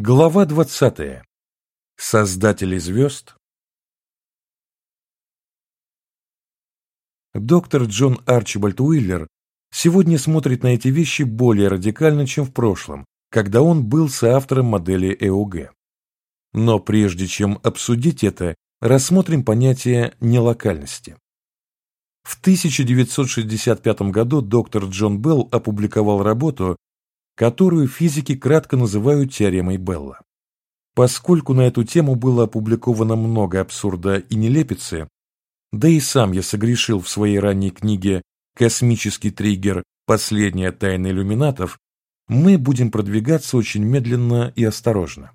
Глава 20. Создатели звезд. Доктор Джон Арчибальд Уиллер сегодня смотрит на эти вещи более радикально, чем в прошлом, когда он был соавтором модели ЭОГ. Но прежде чем обсудить это, рассмотрим понятие нелокальности. В 1965 году доктор Джон Белл опубликовал работу, которую физики кратко называют теоремой Белла. Поскольку на эту тему было опубликовано много абсурда и нелепицы, да и сам я согрешил в своей ранней книге «Космический триггер. Последняя тайна иллюминатов», мы будем продвигаться очень медленно и осторожно.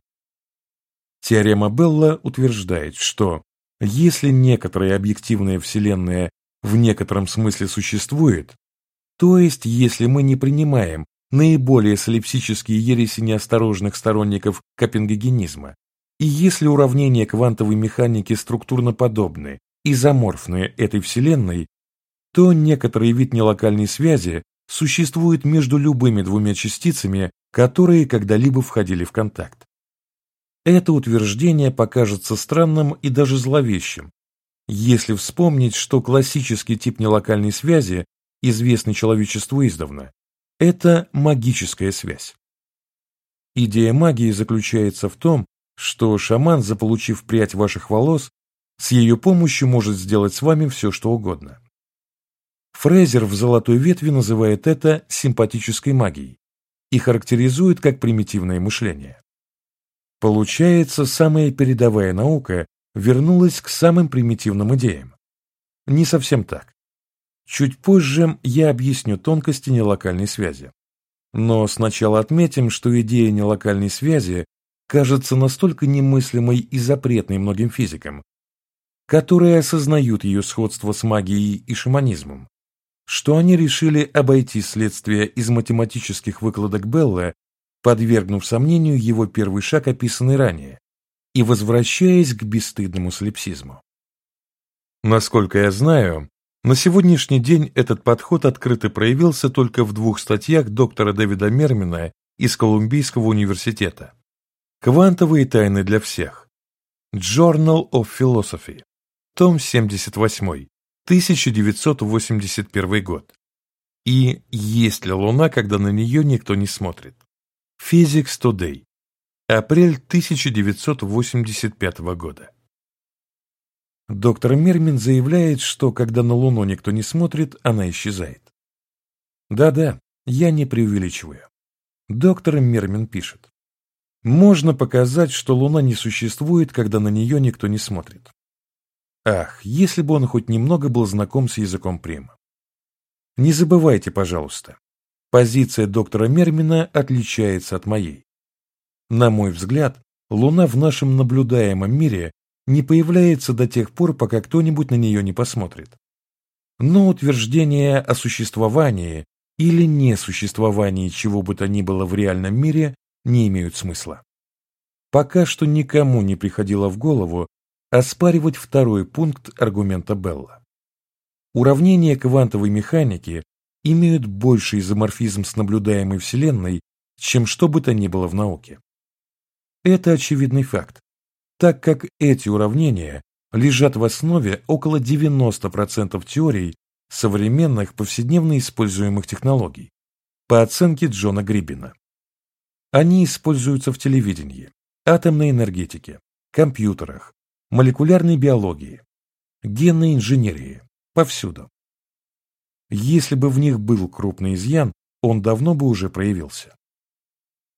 Теорема Белла утверждает, что если некоторая объективная Вселенная в некотором смысле существует, то есть если мы не принимаем наиболее солипсические ереси неосторожных сторонников копенгагенизма. И если уравнения квантовой механики структурно подобны, изоморфны этой Вселенной, то некоторый вид нелокальной связи существует между любыми двумя частицами, которые когда-либо входили в контакт. Это утверждение покажется странным и даже зловещим, если вспомнить, что классический тип нелокальной связи, известный человечеству издавна, это магическая связь. Идея магии заключается в том, что шаман, заполучив прядь ваших волос, с ее помощью может сделать с вами все, что угодно. Фрейзер в «Золотой ветви» называет это симпатической магией и характеризует как примитивное мышление. Получается, самая передовая наука вернулась к самым примитивным идеям. Не совсем так. Чуть позже я объясню тонкости нелокальной связи. Но сначала отметим, что идея нелокальной связи кажется настолько немыслимой и запретной многим физикам, которые осознают ее сходство с магией и шаманизмом, что они решили обойти следствие из математических выкладок Белла, подвергнув сомнению его первый шаг, описанный ранее, и возвращаясь к бесстыдному слепсизму. Насколько я знаю, на сегодняшний день этот подход открыто проявился только в двух статьях доктора Дэвида Мермина из Колумбийского университета. «Квантовые тайны для всех». Journal of Philosophy. Том 78. 1981 год. И «Есть ли Луна, когда на нее никто не смотрит?» Physics Today. Апрель 1985 года. Доктор Мермин заявляет, что когда на Луну никто не смотрит, она исчезает. Да-да, я не преувеличиваю. Доктор Мермин пишет. Можно показать, что Луна не существует, когда на нее никто не смотрит. Ах, если бы он хоть немного был знаком с языком Прима. Не забывайте, пожалуйста, позиция доктора Мермина отличается от моей. На мой взгляд, Луна в нашем наблюдаемом мире не появляется до тех пор, пока кто-нибудь на нее не посмотрит. Но утверждения о существовании или несуществовании чего бы то ни было в реальном мире не имеют смысла. Пока что никому не приходило в голову оспаривать второй пункт аргумента Белла. Уравнения квантовой механики имеют больший изоморфизм с наблюдаемой Вселенной, чем что бы то ни было в науке. Это очевидный факт, так как эти уравнения лежат в основе около 90% теорий современных повседневно используемых технологий, по оценке Джона Грибина. Они используются в телевидении, атомной энергетике, компьютерах, молекулярной биологии, генной инженерии, повсюду. Если бы в них был крупный изъян, он давно бы уже проявился.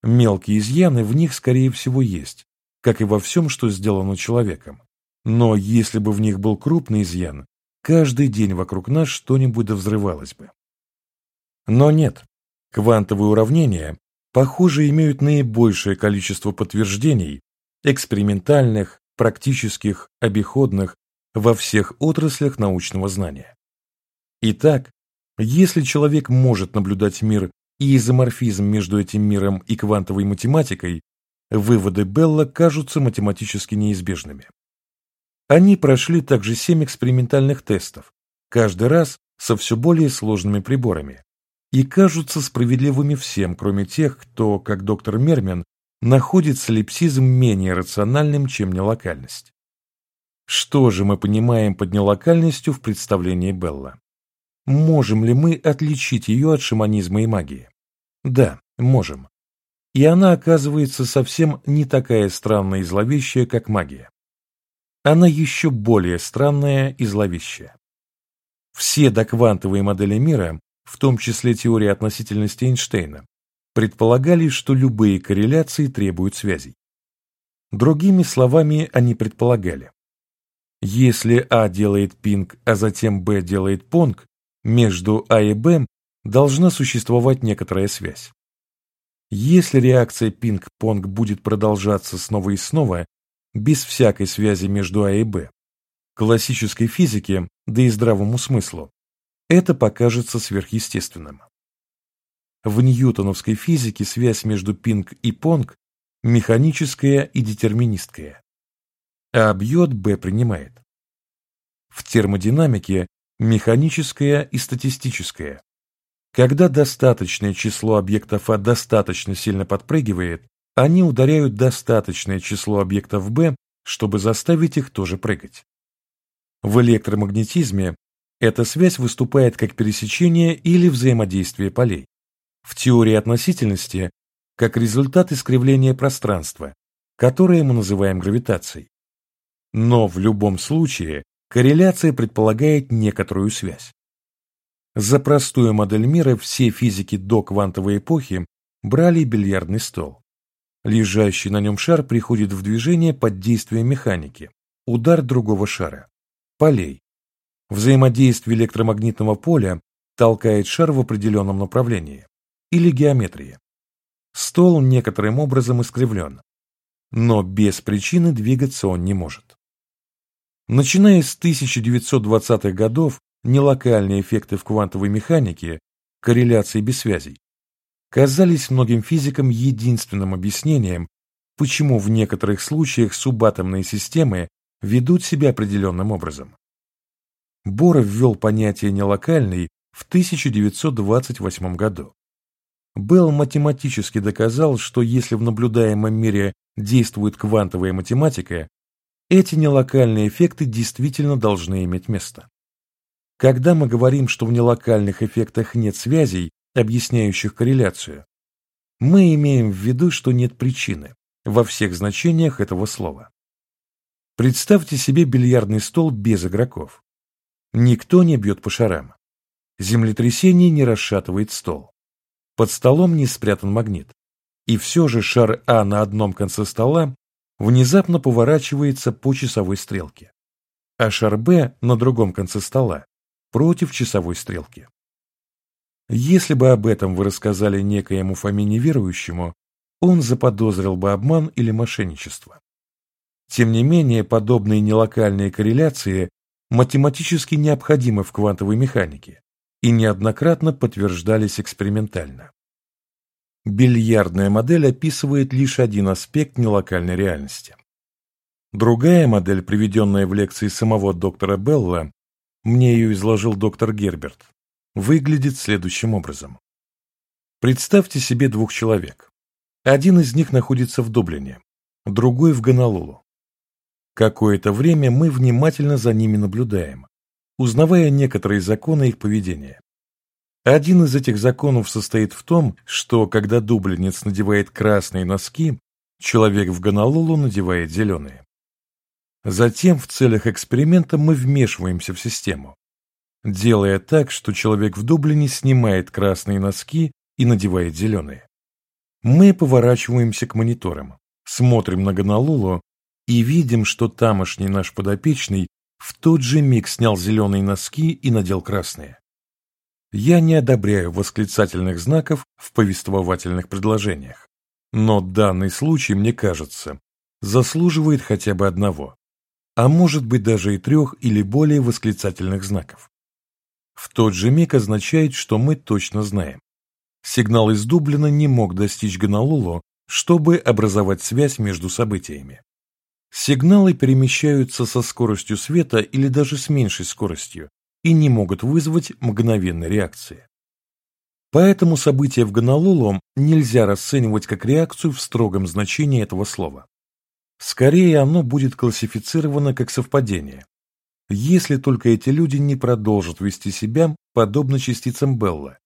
Мелкие изъяны в них, скорее всего, есть, как и во всем, что сделано человеком. Но если бы в них был крупный изъян, каждый день вокруг нас что-нибудь взрывалось бы. Но нет, квантовые уравнения, похоже, имеют наибольшее количество подтверждений, экспериментальных, практических, обиходных, во всех отраслях научного знания. Итак, если человек может наблюдать мир и изоморфизм между этим миром и квантовой математикой, Выводы Белла кажутся математически неизбежными. Они прошли также семь экспериментальных тестов, каждый раз со все более сложными приборами, и кажутся справедливыми всем, кроме тех, кто, как доктор Мермен, находит солипсизм менее рациональным, чем нелокальность. Что же мы понимаем под нелокальностью в представлении Белла? Можем ли мы отличить ее от шаманизма и магии? Да, можем. И она оказывается совсем не такая странная и зловещая, как магия. Она еще более странная и зловещая. Все доквантовые модели мира, в том числе теория относительности Эйнштейна, предполагали, что любые корреляции требуют связей. Другими словами, они предполагали, если А делает пинг, а затем Б делает понг, между А и Б должна существовать некоторая связь. Если реакция пинг-понг будет продолжаться снова и снова, без всякой связи между А и Б, классической физике, да и здравому смыслу, это покажется сверхъестественным. В ньютоновской физике связь между пинг и понг механическая и детерминистская. А бьет, Б принимает. В термодинамике механическая и статистическая. Когда достаточное число объектов А достаточно сильно подпрыгивает, они ударяют достаточное число объектов Б, чтобы заставить их тоже прыгать. В электромагнетизме эта связь выступает как пересечение или взаимодействие полей. В теории относительности – как результат искривления пространства, которое мы называем гравитацией. Но в любом случае корреляция предполагает некоторую связь. За простую модель мира все физики до квантовой эпохи брали бильярдный стол. Лежащий на нем шар приходит в движение под действием механики, удар другого шара, полей. Взаимодействие электромагнитного поля толкает шар в определенном направлении, или геометрии. Стол некоторым образом искривлен, но без причины двигаться он не может. Начиная с 1920-х годов нелокальные эффекты в квантовой механике, корреляции без связей, казались многим физикам единственным объяснением, почему в некоторых случаях субатомные системы ведут себя определенным образом. Бор ввел понятие нелокальный в 1928 году. Белл математически доказал, что если в наблюдаемом мире действует квантовая математика, эти нелокальные эффекты действительно должны иметь место. Когда мы говорим, что в нелокальных эффектах нет связей, объясняющих корреляцию, мы имеем в виду, что нет причины во всех значениях этого слова. Представьте себе бильярдный стол без игроков. Никто не бьет по шарам. Землетрясение не расшатывает стол. Под столом не спрятан магнит. И все же шар А на одном конце стола внезапно поворачивается по часовой стрелке, а шар Б на другом конце стола против часовой стрелки. Если бы об этом вы рассказали некоему Фоме неверующему, он заподозрил бы обман или мошенничество. Тем не менее, подобные нелокальные корреляции математически необходимы в квантовой механике и неоднократно подтверждались экспериментально. Бильярдная модель описывает лишь один аспект нелокальной реальности. Другая модель, приведенная в лекции самого доктора Белла, мне ее изложил доктор Герберт, выглядит следующим образом. Представьте себе двух человек. Один из них находится в Дублине, другой в Гонолулу. Какое-то время мы внимательно за ними наблюдаем, узнавая некоторые законы их поведения. Один из этих законов состоит в том, что когда дублинец надевает красные носки, человек в Гонолулу надевает зеленые. Затем в целях эксперимента мы вмешиваемся в систему, делая так, что человек в Дублине снимает красные носки и надевает зеленые. Мы поворачиваемся к мониторам, смотрим на Гонолулу и видим, что тамошний наш подопечный в тот же миг снял зеленые носки и надел красные. Я не одобряю восклицательных знаков в повествовательных предложениях, но данный случай, мне кажется, заслуживает хотя бы одного а может быть даже и трех или более восклицательных знаков. В тот же миг означает, что мы точно знаем. Сигнал из Дублина не мог достичь Гонолулу, чтобы образовать связь между событиями. Сигналы перемещаются со скоростью света или даже с меньшей скоростью и не могут вызвать мгновенной реакции. Поэтому событие в Гонолулу нельзя расценивать как реакцию в строгом значении этого слова. Скорее, оно будет классифицировано как совпадение, если только эти люди не продолжат вести себя подобно частицам Белла,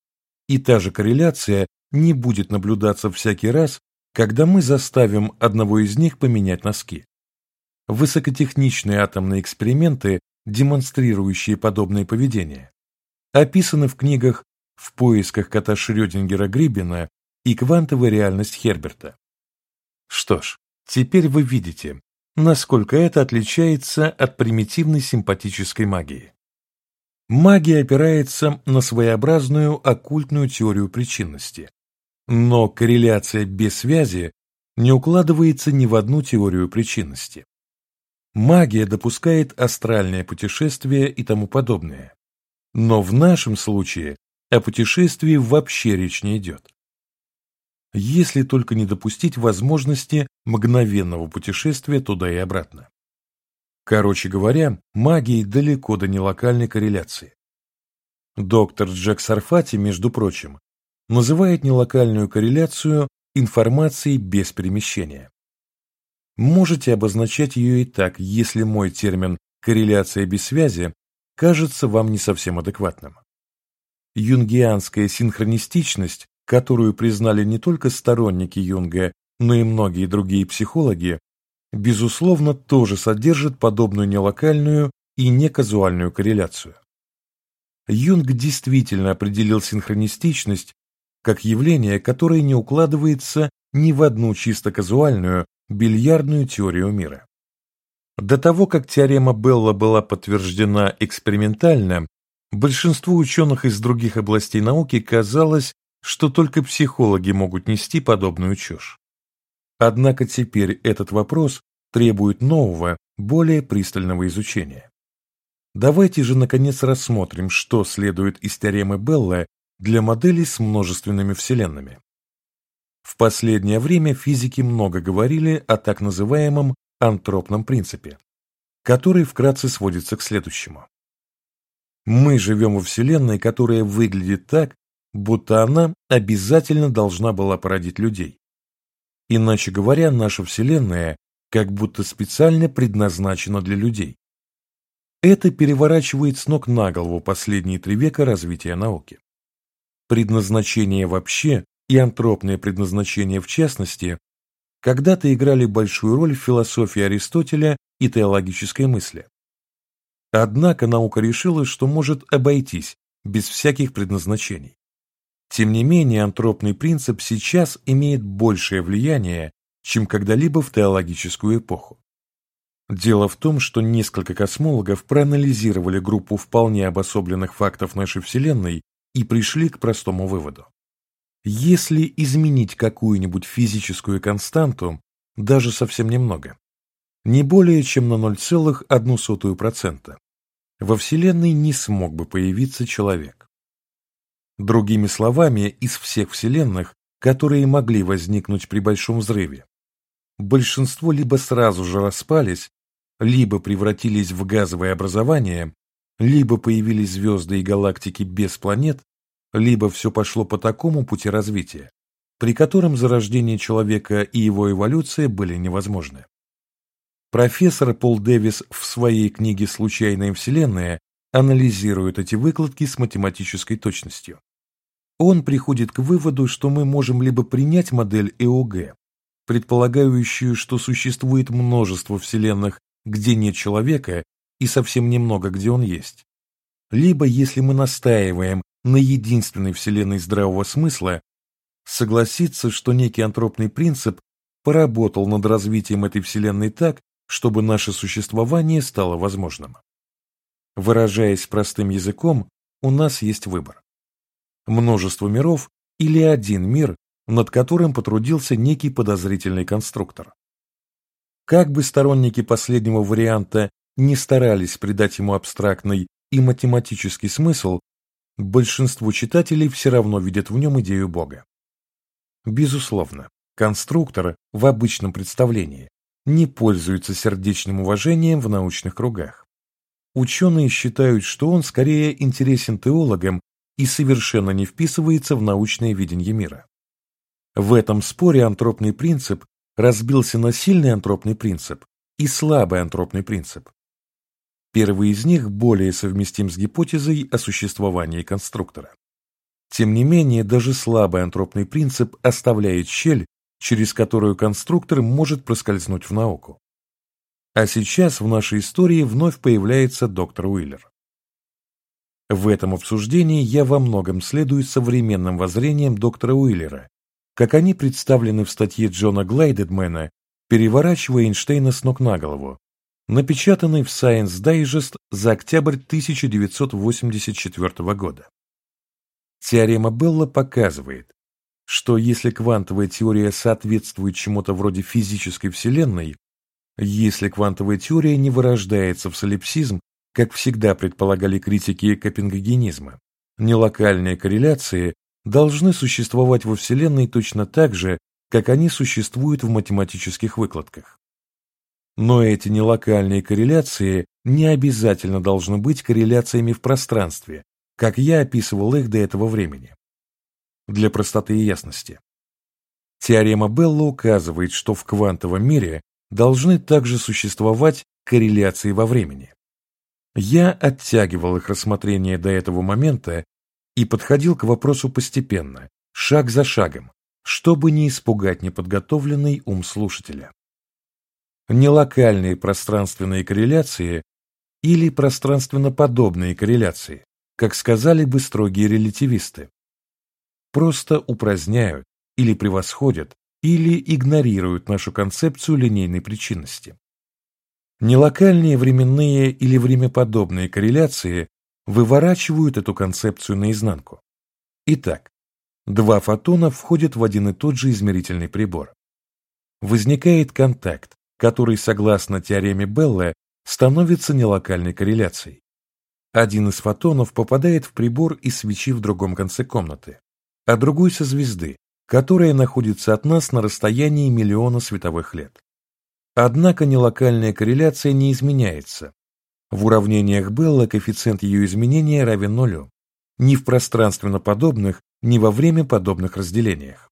и та же корреляция не будет наблюдаться всякий раз, когда мы заставим одного из них поменять носки. Высокотехничные атомные эксперименты, демонстрирующие подобное поведение, описаны в книгах «В поисках кота Шрёдингера Грибина» и «Квантовая реальность Херберта». Что ж, теперь вы видите, насколько это отличается от примитивной симпатической магии. Магия опирается на своеобразную оккультную теорию причинности, но корреляция без связи не укладывается ни в одну теорию причинности. Магия допускает астральное путешествие и тому подобное. Но в нашем случае о путешествии вообще речь не идет если только не допустить возможности мгновенного путешествия туда и обратно. Короче говоря, магии далеко до нелокальной корреляции. Доктор Джек Сарфати, между прочим, называет нелокальную корреляцию информацией без перемещения. Можете обозначать ее и так, если мой термин «корреляция без связи» кажется вам не совсем адекватным. Юнгианская синхронистичность которую признали не только сторонники Юнга, но и многие другие психологи, безусловно, тоже содержит подобную нелокальную и неказуальную корреляцию. Юнг действительно определил синхронистичность как явление, которое не укладывается ни в одну чисто казуальную бильярдную теорию мира. До того, как теорема Белла была подтверждена экспериментально, большинству ученых из других областей науки казалось, что только психологи могут нести подобную чушь. Однако теперь этот вопрос требует нового, более пристального изучения. Давайте же наконец рассмотрим, что следует из теоремы Белла для моделей с множественными вселенными. В последнее время физики много говорили о так называемом антропном принципе, который вкратце сводится к следующему. Мы живем во Вселенной, которая выглядит так, будто она обязательно должна была породить людей. Иначе говоря, наша Вселенная как будто специально предназначена для людей. Это переворачивает с ног на голову последние три века развития науки. Предназначение вообще и антропное предназначение в частности когда-то играли большую роль в философии Аристотеля и теологической мысли. Однако наука решила, что может обойтись без всяких предназначений. Тем не менее, антропный принцип сейчас имеет большее влияние, чем когда-либо в теологическую эпоху. Дело в том, что несколько космологов проанализировали группу вполне обособленных фактов нашей Вселенной и пришли к простому выводу. Если изменить какую-нибудь физическую константу, даже совсем немного, не более чем на 0,01%, во Вселенной не смог бы появиться человек. Другими словами, из всех вселенных, которые могли возникнуть при большом взрыве, большинство либо сразу же распались, либо превратились в газовое образование, либо появились звезды и галактики без планет, либо все пошло по такому пути развития, при котором зарождение человека и его эволюция были невозможны. Профессор Пол Дэвис в своей книге «Случайная Вселенная» анализирует эти выкладки с математической точностью он приходит к выводу, что мы можем либо принять модель ЭОГ, предполагающую, что существует множество вселенных, где нет человека, и совсем немного, где он есть, либо, если мы настаиваем на единственной вселенной здравого смысла, согласиться, что некий антропный принцип поработал над развитием этой вселенной так, чтобы наше существование стало возможным. Выражаясь простым языком, у нас есть выбор множество миров или один мир, над которым потрудился некий подозрительный конструктор. Как бы сторонники последнего варианта не старались придать ему абстрактный и математический смысл, большинство читателей все равно видят в нем идею Бога. Безусловно, конструктор в обычном представлении не пользуется сердечным уважением в научных кругах. Ученые считают, что он скорее интересен теологам и совершенно не вписывается в научное видение мира. В этом споре антропный принцип разбился на сильный антропный принцип и слабый антропный принцип. Первый из них более совместим с гипотезой о существовании конструктора. Тем не менее, даже слабый антропный принцип оставляет щель, через которую конструктор может проскользнуть в науку. А сейчас в нашей истории вновь появляется доктор Уиллер. В этом обсуждении я во многом следую современным воззрениям доктора Уиллера, как они представлены в статье Джона Глайдедмена «Переворачивая Эйнштейна с ног на голову», напечатанной в Science Digest за октябрь 1984 года. Теорема Белла показывает, что если квантовая теория соответствует чему-то вроде физической вселенной, если квантовая теория не вырождается в солипсизм, как всегда предполагали критики копенгагенизма, нелокальные корреляции должны существовать во Вселенной точно так же, как они существуют в математических выкладках. Но эти нелокальные корреляции не обязательно должны быть корреляциями в пространстве, как я описывал их до этого времени. Для простоты и ясности. Теорема Белла указывает, что в квантовом мире должны также существовать корреляции во времени. Я оттягивал их рассмотрение до этого момента и подходил к вопросу постепенно, шаг за шагом, чтобы не испугать неподготовленный ум слушателя. Нелокальные пространственные корреляции или пространственно-подобные корреляции как сказали бы строгие релятивисты. Просто упраздняют или превосходят или игнорируют нашу концепцию линейной причинности. Нелокальные временные или времяподобные корреляции выворачивают эту концепцию наизнанку. Итак, два фотона входят в один и тот же измерительный прибор. Возникает контакт, который, согласно теореме Белла, становится нелокальной корреляцией. Один из фотонов попадает в прибор из свечи в другом конце комнаты, а другой со звезды, которая находится от нас на расстоянии миллиона световых лет. Однако нелокальная корреляция не изменяется. В уравнениях Белла коэффициент ее изменения равен нулю, ни в пространственно подобных, ни во время подобных разделениях.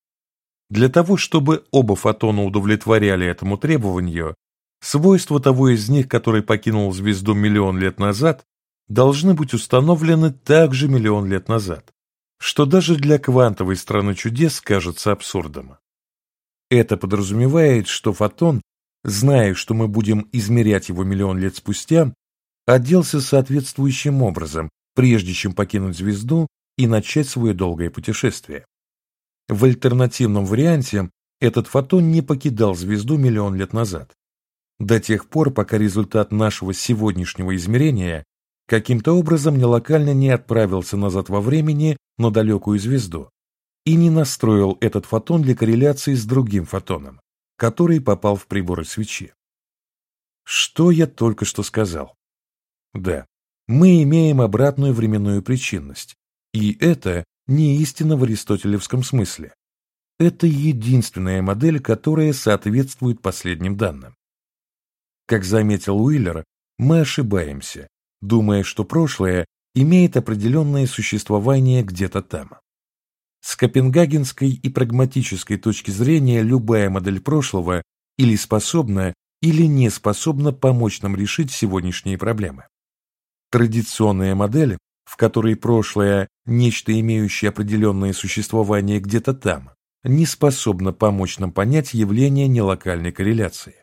Для того, чтобы оба фотона удовлетворяли этому требованию, свойства того из них, который покинул звезду миллион лет назад, должны быть установлены также миллион лет назад, что даже для квантовой страны чудес кажется абсурдом. Это подразумевает, что фотон, зная, что мы будем измерять его миллион лет спустя, оделся соответствующим образом, прежде чем покинуть звезду и начать свое долгое путешествие. В альтернативном варианте этот фотон не покидал звезду миллион лет назад, до тех пор, пока результат нашего сегодняшнего измерения каким-то образом нелокально не отправился назад во времени на далекую звезду и не настроил этот фотон для корреляции с другим фотоном, который попал в приборы свечи. Что я только что сказал? Да, мы имеем обратную временную причинность, и это не истина в аристотелевском смысле. Это единственная модель, которая соответствует последним данным. Как заметил Уиллер, мы ошибаемся, думая, что прошлое имеет определенное существование где-то там. С копенгагенской и прагматической точки зрения любая модель прошлого или способна, или не способна помочь нам решить сегодняшние проблемы. Традиционная модель, в которой прошлое – нечто имеющее определенное существование где-то там, не способна помочь нам понять явление нелокальной корреляции.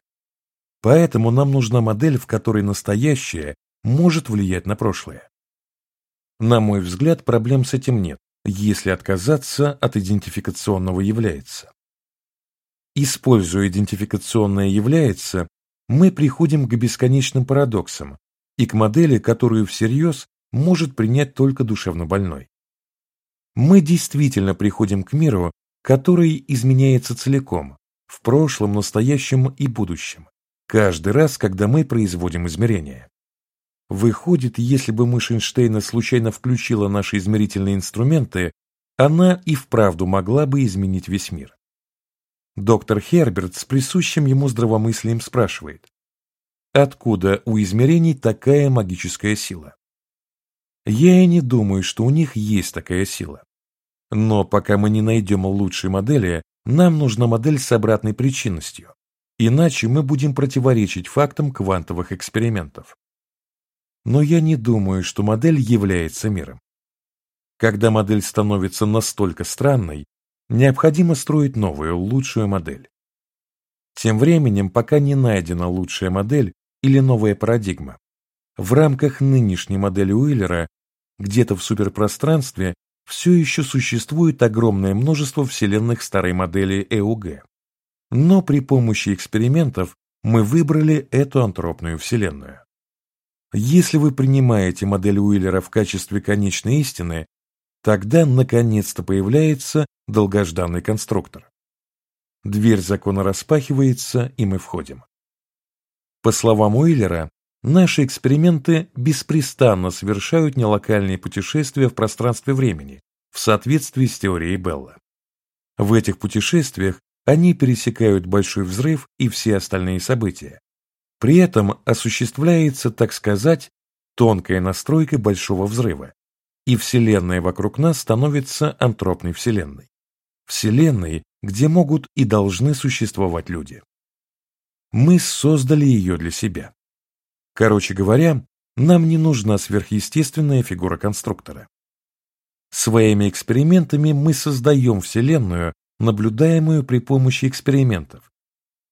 Поэтому нам нужна модель, в которой настоящее может влиять на прошлое. На мой взгляд, проблем с этим нет, если отказаться от идентификационного является. Используя идентификационное является, мы приходим к бесконечным парадоксам и к модели, которую всерьез может принять только душевно больной. Мы действительно приходим к миру, который изменяется целиком, в прошлом, настоящем и будущем, каждый раз, когда мы производим измерения. Выходит, если бы мышь Эйнштейна случайно включила наши измерительные инструменты, она и вправду могла бы изменить весь мир. Доктор Херберт с присущим ему здравомыслием спрашивает, откуда у измерений такая магическая сила? Я и не думаю, что у них есть такая сила. Но пока мы не найдем лучшей модели, нам нужна модель с обратной причинностью, иначе мы будем противоречить фактам квантовых экспериментов. Но я не думаю, что модель является миром. Когда модель становится настолько странной, необходимо строить новую, лучшую модель. Тем временем, пока не найдена лучшая модель или новая парадигма, в рамках нынешней модели Уиллера где-то в суперпространстве все еще существует огромное множество вселенных старой модели ЭУГ. Но при помощи экспериментов мы выбрали эту антропную вселенную. Если вы принимаете модель Уиллера в качестве конечной истины, тогда наконец-то появляется долгожданный конструктор. Дверь закона распахивается, и мы входим. По словам Уиллера, наши эксперименты беспрестанно совершают нелокальные путешествия в пространстве времени в соответствии с теорией Белла. В этих путешествиях они пересекают Большой взрыв и все остальные события. При этом осуществляется, так сказать, тонкая настройка Большого взрыва, и Вселенная вокруг нас становится антропной Вселенной. Вселенной, где могут и должны существовать люди. Мы создали ее для себя. Короче говоря, нам не нужна сверхъестественная фигура конструктора. Своими экспериментами мы создаем Вселенную, наблюдаемую при помощи экспериментов,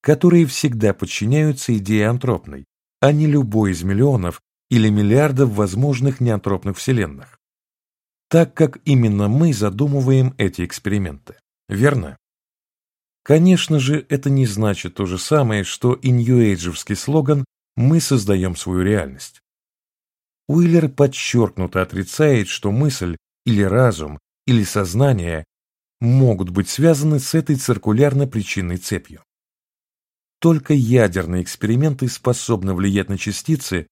которые всегда подчиняются идее антропной, а не любой из миллионов или миллиардов возможных неантропных вселенных. Так как именно мы задумываем эти эксперименты. Верно? Конечно же, это не значит то же самое, что и нью-эйджевский слоган «Мы создаем свою реальность». Уиллер подчеркнуто отрицает, что мысль или разум или сознание могут быть связаны с этой циркулярно-причинной цепью. Только ядерные эксперименты способны влиять на частицы,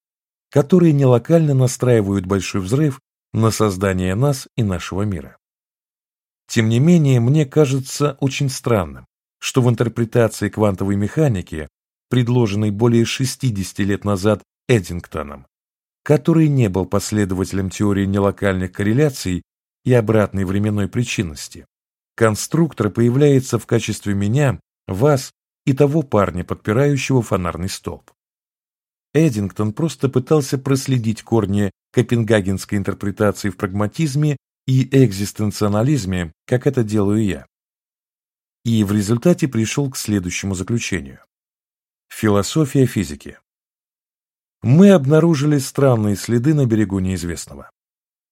которые нелокально настраивают большой взрыв на создание нас и нашего мира. Тем не менее, мне кажется очень странным, что в интерпретации квантовой механики, предложенной более 60 лет назад Эддингтоном, который не был последователем теории нелокальных корреляций и обратной временной причинности, конструктор появляется в качестве меня, вас и того парня, подпирающего фонарный столб. Эдингтон просто пытался проследить корни копенгагенской интерпретации в прагматизме и экзистенционализме, как это делаю я. И в результате пришел к следующему заключению. Философия физики. Мы обнаружили странные следы на берегу неизвестного.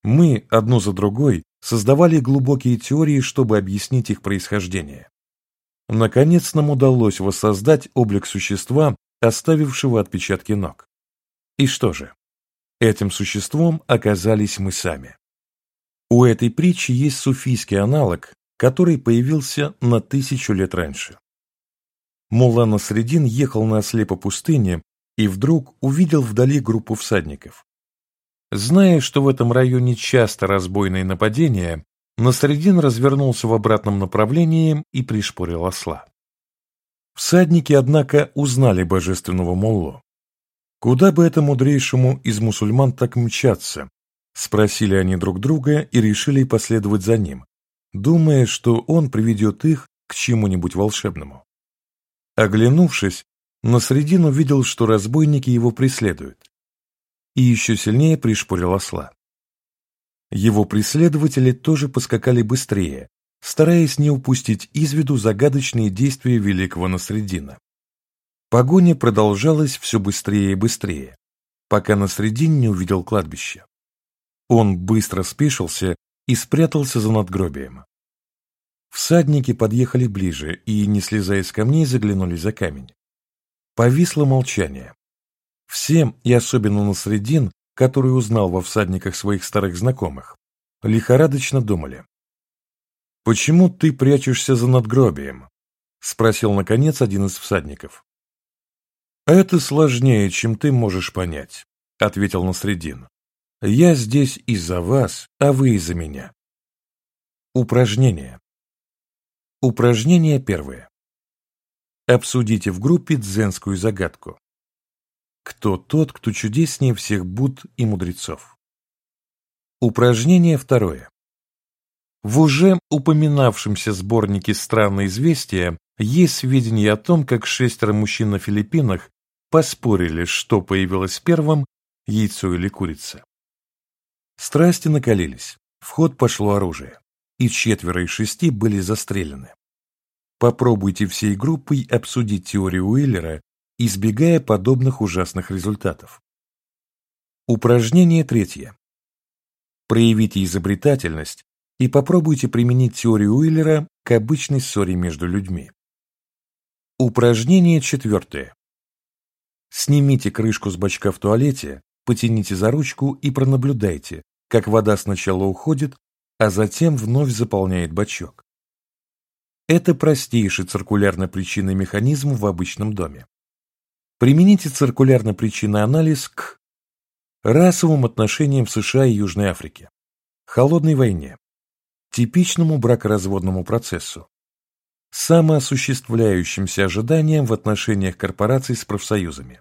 Мы, одну за другой, создавали глубокие теории, чтобы объяснить их происхождение. Наконец нам удалось воссоздать облик существа, оставившего отпечатки ног. И что же? Этим существом оказались мы сами. У этой притчи есть суфийский аналог, который появился на тысячу лет раньше. Мулла Насредин ехал на осле по пустыне и вдруг увидел вдали группу всадников. Зная, что в этом районе часто разбойные нападения, Насредин развернулся в обратном направлении и пришпорил осла. Всадники, однако, узнали божественного Моллу. «Куда бы это мудрейшему из мусульман так мчаться?» Спросили они друг друга и решили последовать за ним, думая, что он приведет их к чему-нибудь волшебному. Оглянувшись, Насредин увидел, что разбойники его преследуют, и еще сильнее пришпорил осла. Его преследователи тоже поскакали быстрее, стараясь не упустить из виду загадочные действия великого Насреддина. Погоня продолжалась все быстрее и быстрее, пока Насреддин не увидел кладбище. Он быстро спешился и спрятался за надгробием. Всадники подъехали ближе и, не слезая с камней, заглянули за камень. Повисло молчание. Всем, и особенно Насреддин, который узнал во всадниках своих старых знакомых, лихорадочно думали. «Почему ты прячешься за надгробием?» — спросил, наконец, один из всадников. «Это сложнее, чем ты можешь понять», — ответил Насредин. «Я здесь из-за вас, а вы из-за меня». Упражнение. Упражнение первое. Обсудите в группе дзенскую загадку. Кто тот, кто чудеснее всех Буд и мудрецов? Упражнение второе. В уже упоминавшемся сборнике «Странные известия» есть сведения о том, как шестеро мужчин на Филиппинах поспорили, что появилось первым, яйцо или курица. Страсти накалились, в ход пошло оружие, и четверо из шести были застрелены. Попробуйте всей группой обсудить теорию Уиллера, избегая подобных ужасных результатов. Упражнение третье. Проявите изобретательность и попробуйте применить теорию Уиллера к обычной ссоре между людьми. Упражнение четвертое. Снимите крышку с бачка в туалете, потяните за ручку и пронаблюдайте, как вода сначала уходит, а затем вновь заполняет бачок. Это простейший циркулярно-причинный механизм в обычном доме. Примените циркулярно-причинный анализ к расовым отношениям в США и Южной Африке, холодной войне, типичному бракоразводному процессу, самоосуществляющимся ожиданиям в отношениях корпораций с профсоюзами,